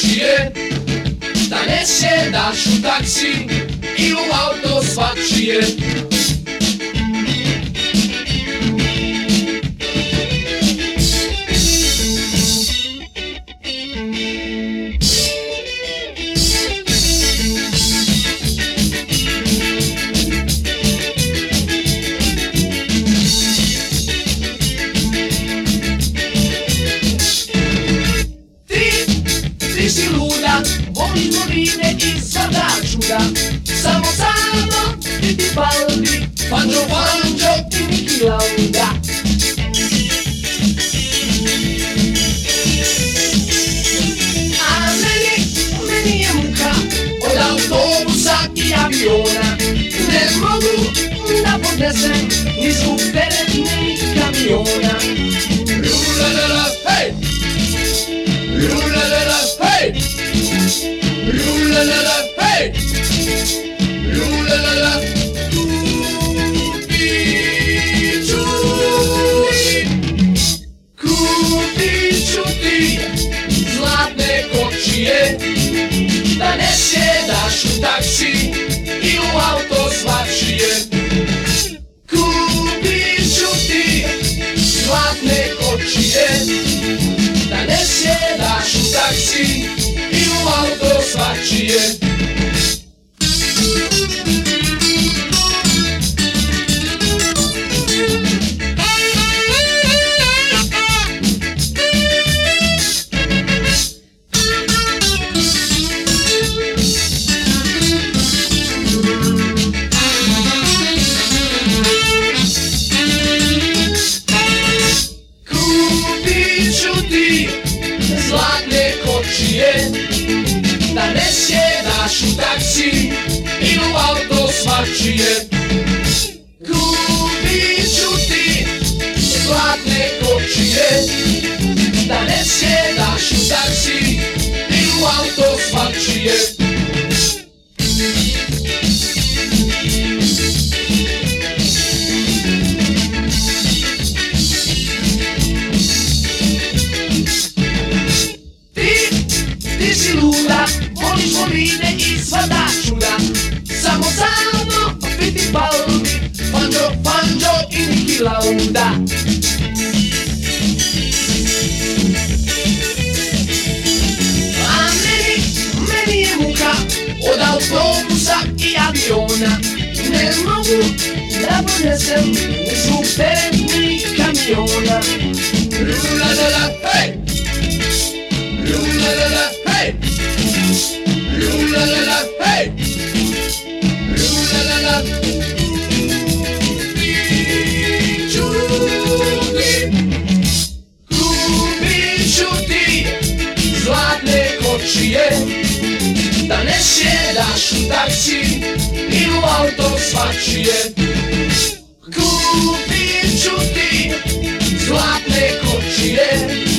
kočije Da ne sjedaš u taksi i u auto svačije si luda, voliš moline i sada čuda Samo samo ti paldi, Panđo Panđo ti Niki Lauda A meni, meni je muka od autobusa i aviona Ne mogu da podnesem ni i u auto svačije. Kupi čuti, zlatne kočije, da ne sjedaš u taksi i u auto svačije kočije Da ne sjedaš u taksi i u auto svačije. Kupit ću ti zlatne kočije Da ne sjedaš u taksi ti si luda, voliš voline i svada čuda. Samo samo piti palmi, Panđo, Panđo i Niki Lauda. A meni, meni je muka od autobusa i aviona. Ne mogu da podnesem zvuk teretnih kamiona. Lulalala, hej! Lulalala, hey! Lulalala, hey! Lulalala, čuti, kupit ću ti zlatne kočije Da ne sjedaš u taksi i u auto svačije Kupit ću ti zlatne kočije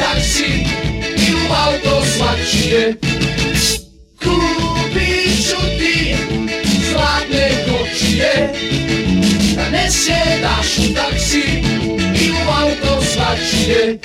u taksi i u auto svačije. Kupit ću ti zlatne kočije. Da ne sjedaš u taksi i u auto svačije